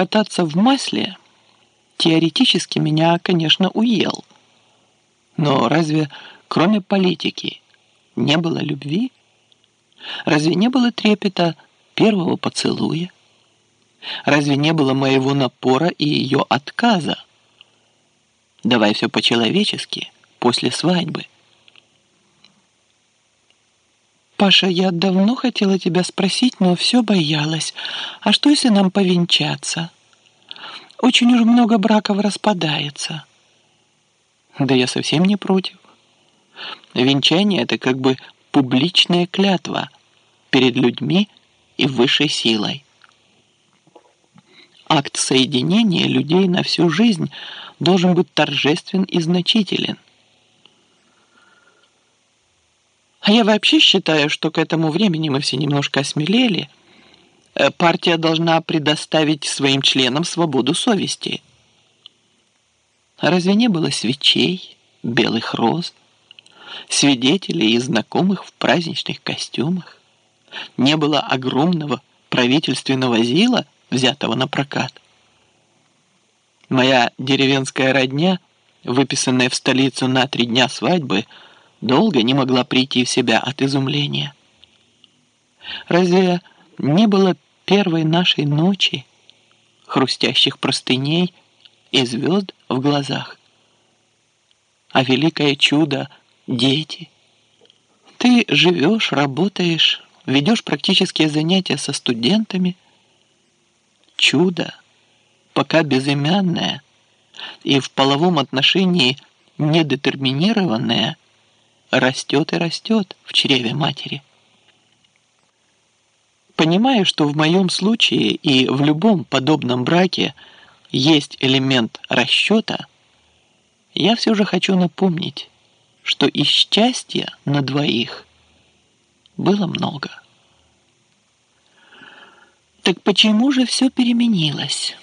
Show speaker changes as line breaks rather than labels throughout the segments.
кататься в масле теоретически меня, конечно, уел. Но разве кроме политики не было любви? Разве не было трепета первого поцелуя? Разве не было моего напора и ее отказа? Давай все по-человечески, после свадьбы. Паша, я давно хотела тебя спросить, но все боялась. А что, если нам повенчаться? Очень уж много браков распадается. Да я совсем не против. Венчание — это как бы публичная клятва перед людьми и высшей силой. Акт соединения людей на всю жизнь должен быть торжествен и значителен. А я вообще считаю, что к этому времени мы все немножко осмелели. Э, партия должна предоставить своим членам свободу совести. разве не было свечей, белых роз, свидетелей и знакомых в праздничных костюмах? Не было огромного правительственного зила, взятого на прокат. Моя деревенская родня, выписанная в столицу на три дня свадьбы, долго не могла прийти в себя от изумления. Разве не было первой нашей ночи, хрустящих простыней и звезд в глазах? А великое чудо — дети. Ты живешь, работаешь, ведешь практические занятия со студентами. Чудо, пока безымянное и в половом отношении недетерминированное, растет и растет в чреве матери. Понимая, что в моем случае и в любом подобном браке есть элемент расчета, я все же хочу напомнить, что и счастья на двоих было много. Так почему же все переменилось?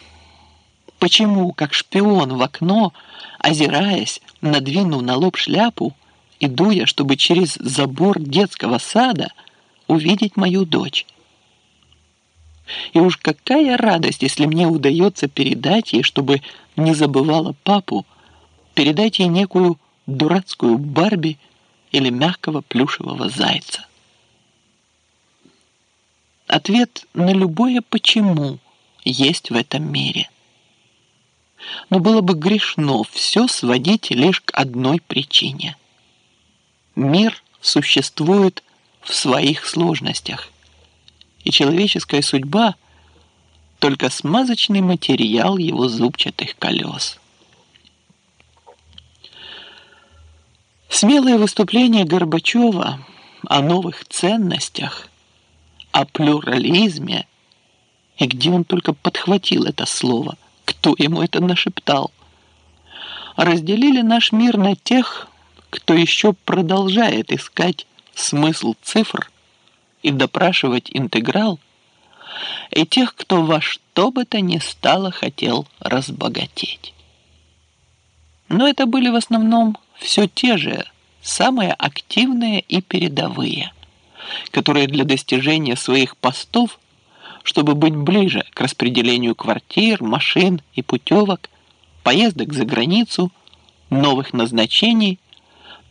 Почему, как шпион в окно, озираясь, надвинув на лоб шляпу и дуя, чтобы через забор детского сада увидеть мою дочь? И уж какая радость, если мне удается передать ей, чтобы не забывала папу, передать ей некую дурацкую Барби или мягкого плюшевого зайца. Ответ на любое «почему» есть в этом мире. Но было бы грешно все сводить лишь к одной причине. Мир существует в своих сложностях, и человеческая судьба – только смазочный материал его зубчатых колес. Смелое выступление Горбачева о новых ценностях – о плюрализме. И где он только подхватил это слово? Кто ему это нашептал? Разделили наш мир на тех, кто еще продолжает искать смысл цифр и допрашивать интеграл, и тех, кто во что бы то ни стало хотел разбогатеть. Но это были в основном все те же, самые активные и передовые – которые для достижения своих постов, чтобы быть ближе к распределению квартир, машин и путевок, поездок за границу, новых назначений,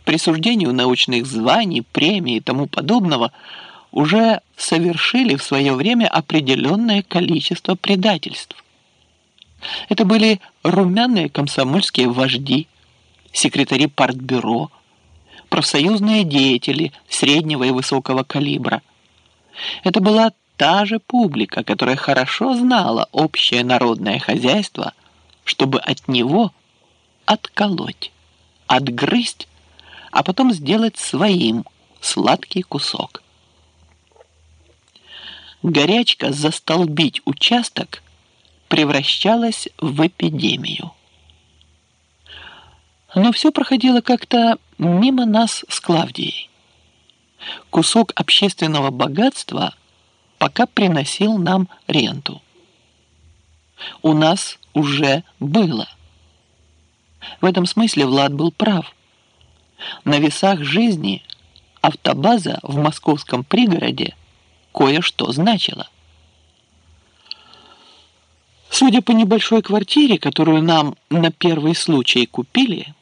присуждению научных званий, премий и тому подобного, уже совершили в свое время определенное количество предательств. Это были румяные комсомольские вожди, секретари партбюро, профсоюзные деятели среднего и высокого калибра. Это была та же публика, которая хорошо знала общее народное хозяйство, чтобы от него отколоть, отгрызть, а потом сделать своим сладкий кусок. Горячка застолбить участок превращалась в эпидемию. Но все проходило как-то мимо нас с Клавдией. Кусок общественного богатства пока приносил нам ренту. У нас уже было. В этом смысле Влад был прав. На весах жизни автобаза в московском пригороде кое-что значила. Судя по небольшой квартире, которую нам на первый случай купили,